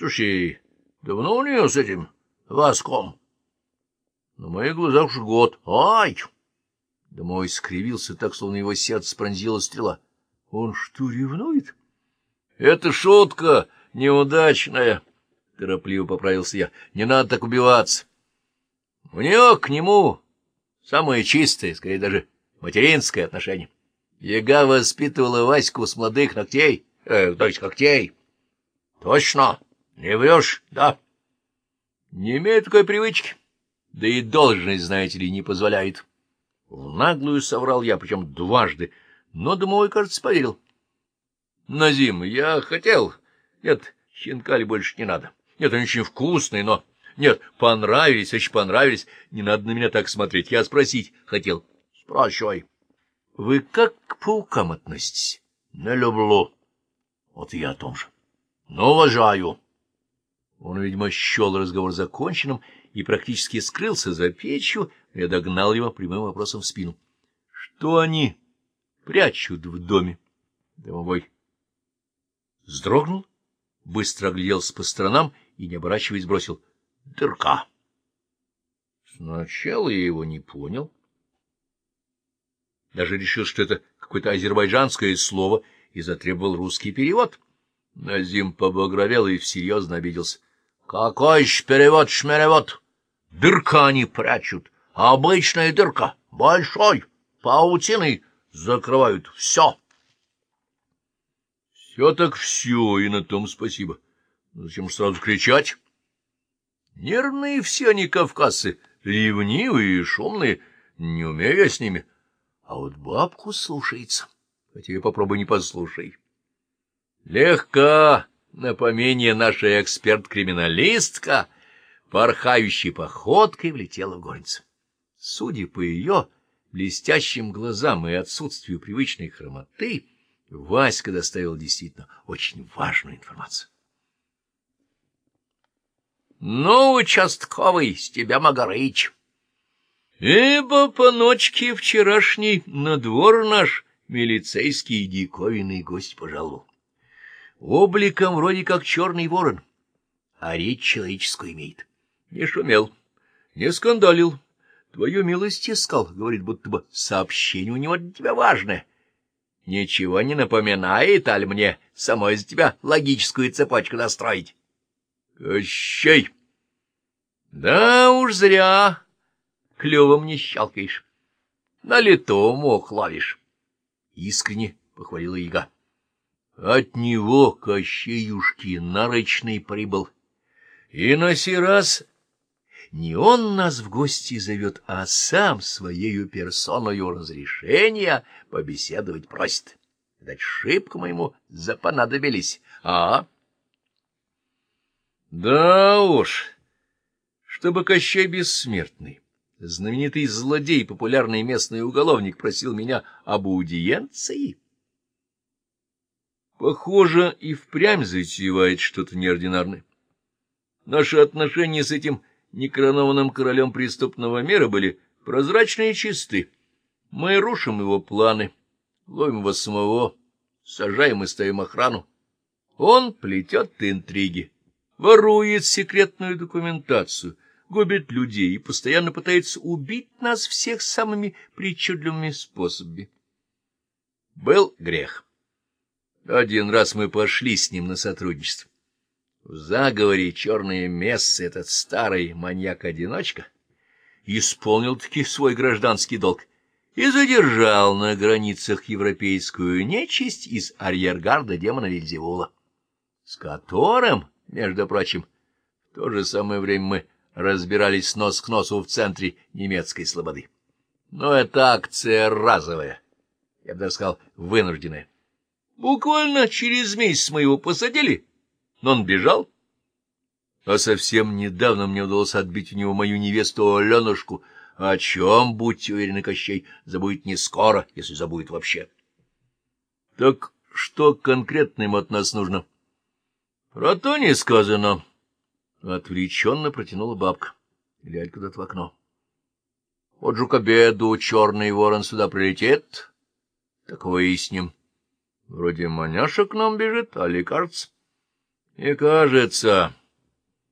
Слушай, давно у нее с этим воском? На моих глазах уж год. Ай! Домой скривился так, словно его сердце пронзила стрела. Он что, ревнует? Это шутка неудачная, торопливо поправился я. Не надо так убиваться. У нее к нему самое чистое, скорее даже материнское отношение. Яга воспитывала Ваську с молодых ногтей, э, то есть когтей. Точно, не врешь, да? Не имею такой привычки, да и должность, знаете ли, не позволяет. В наглую соврал я, причем дважды, но домовой, кажется, поверил. Назим, я хотел... Нет, хинкали больше не надо. Нет, они очень вкусные, но... Нет, понравились, очень понравились. Не надо на меня так смотреть. Я спросить хотел. Спрашивай. Вы как к паукам относитесь? Не люблю. Вот я о том же. Но уважаю. Он, видимо, счел разговор законченным и практически скрылся за печью, я догнал его прямым вопросом в спину. — Что они прячут в доме? Домовой вздрогнул, быстро огляделся по сторонам и, не оборачиваясь, бросил — дырка. Сначала я его не понял. Даже решил, что это какое-то азербайджанское слово, и затребовал русский перевод. Назим побагровел и всерьезно обиделся. — Какой ж перевод, шмеревод? Дырка они прячут, а обычная дырка, большой, паутиной закрывают все. Все так все, и на том спасибо. Зачем сразу кричать? Нервные все они кавказцы, ревнивые и шумные, не умею я с ними. А вот бабку слушается, хотя и попробуй не послушай. Легко напомение наша эксперт-криминалистка, порхающей походкой влетела в горницу. Судя по ее блестящим глазам и отсутствию привычной хромоты, Васька доставил действительно очень важную информацию. — Ну, участковый, с тебя Магарыч! Ибо по ночке вчерашней на двор наш милицейский диковинный гость пожаловал. Обликом вроде как черный ворон, а речь человеческую имеет. Не шумел, не скандалил, твою милость искал, говорит, будто бы сообщение у него для тебя важное. Ничего не напоминает, аль мне самой за тебя логическую цепочку настроить? Кощей! Да уж зря клювом не щелкаешь, на лету мох ловишь. Искренне похвалила яга. От него Кощеюшки нарочный прибыл. И на сей раз не он нас в гости зовет, а сам своею персоною разрешения побеседовать просит. Дать шибко моему запонадобились, а? Да уж, чтобы Кощей Бессмертный, знаменитый злодей, популярный местный уголовник, просил меня об аудиенции. Похоже, и впрямь затевает что-то неординарное. Наши отношения с этим некоронованным королем преступного мира были прозрачны и чисты. Мы рушим его планы, ловим его самого, сажаем и ставим охрану. Он плетет интриги, ворует секретную документацию, губит людей и постоянно пытается убить нас всех самыми причудливыми способами. Был грех. Один раз мы пошли с ним на сотрудничество. В заговоре черное мессы этот старый маньяк-одиночка исполнил-таки свой гражданский долг и задержал на границах европейскую нечисть из арьергарда демона Вильзевула, с которым, между прочим, в то же самое время мы разбирались нос к носу в центре немецкой слободы. Но это акция разовая, я бы даже сказал, вынужденная. Буквально через месяц мы его посадили — но он бежал. А совсем недавно мне удалось отбить у него мою невесту Аленушку, о чем, будьте уверены, Кощей, забудет не скоро, если забудет вообще. Так что конкретно им от нас нужно? Про то не сказано. Отвлеченно протянула бабка, глядя куда-то в окно. Вот же к обеду черный ворон сюда прилетит, так выясним. Вроде маняша к нам бежит, а лекарц. И кажется,